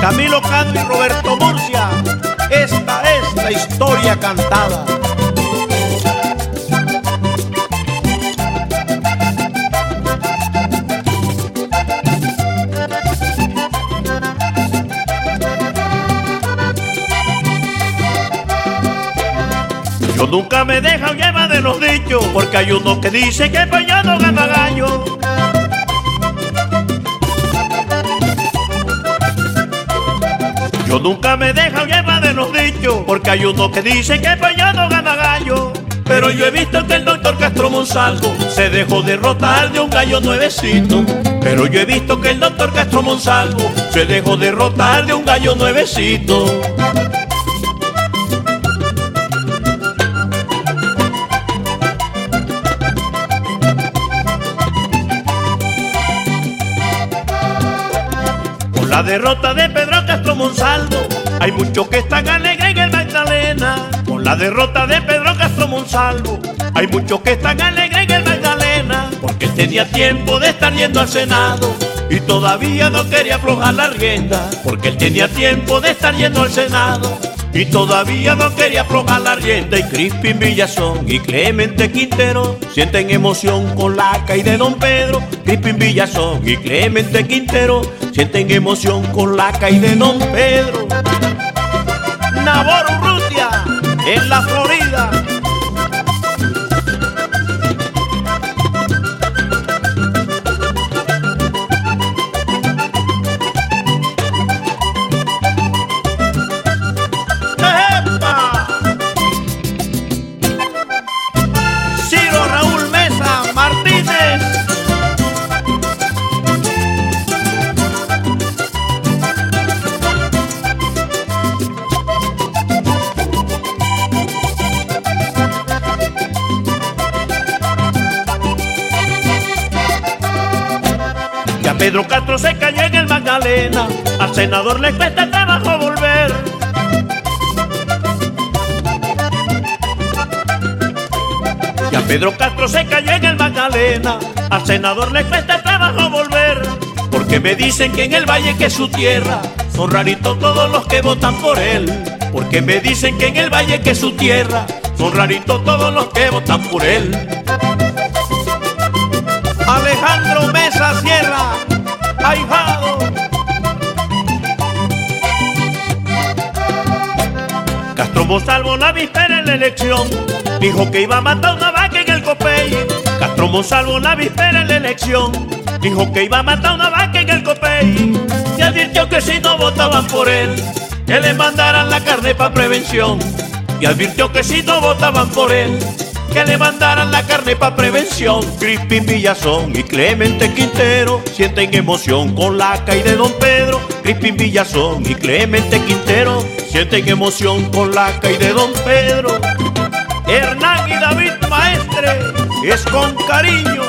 Camilo Cano y Roberto Murcia. Esta es la historia cantada. Yo nunca me dejo llevar de los dichos, porque hay uno que dice que no gana gallo. Nunca me dejo llevar de los dichos, porque hay uno que dice que no gana gallo. Pero yo he visto que el doctor Castro Monsalvo se dejó derrotar de un gallo nuevecito. Pero yo he visto que el doctor Castro Monsalvo se dejó derrotar de un gallo nuevecito. la derrota de Pedro Castro Monsalvo, hay muchos que están alegres en el Magdalena. Con la derrota de Pedro Castro Monsalvo, hay muchos que están alegres en el Magdalena. Porque él tenía tiempo de estar yendo al Senado y todavía no quería aflojar la rienda. Porque él tenía tiempo de estar yendo al Senado y todavía no quería aflojar la rienda. Y Crispin Villazón y Clemente Quintero sienten emoción con la caída de Don Pedro. Crispin Villazón y Clemente Quintero sienten emoción con la caída de Don Pedro. Pedro Castro se cayó en el Magdalena, al senador le cuesta trabajo volver. Ya Pedro Castro se cayó en el Magdalena, al senador le cuesta trabajo volver. Porque me dicen que en el valle que es su tierra, son raritos todos los que votan por él. Porque me dicen que en el valle que es su tierra, son raritos todos los que votan por él. Castro Monsalvo la víspera en la elección dijo que iba a matar una vaca en el copey. Castro Monsalvo la víspera en la elección dijo que iba a matar una vaca en el copey. Y advirtió que si no votaban por él, que le mandaran la carne para prevención. Y advirtió que si no votaban por él, que le mandaran la carne para prevención. Crispin Villazón y Clemente Quintero sienten emoción con la caída de Don Pedro. Crispin Villazón y Clemente Quintero sienten emoción con la caída de Don Pedro. Hernán y David Maestre es con cariño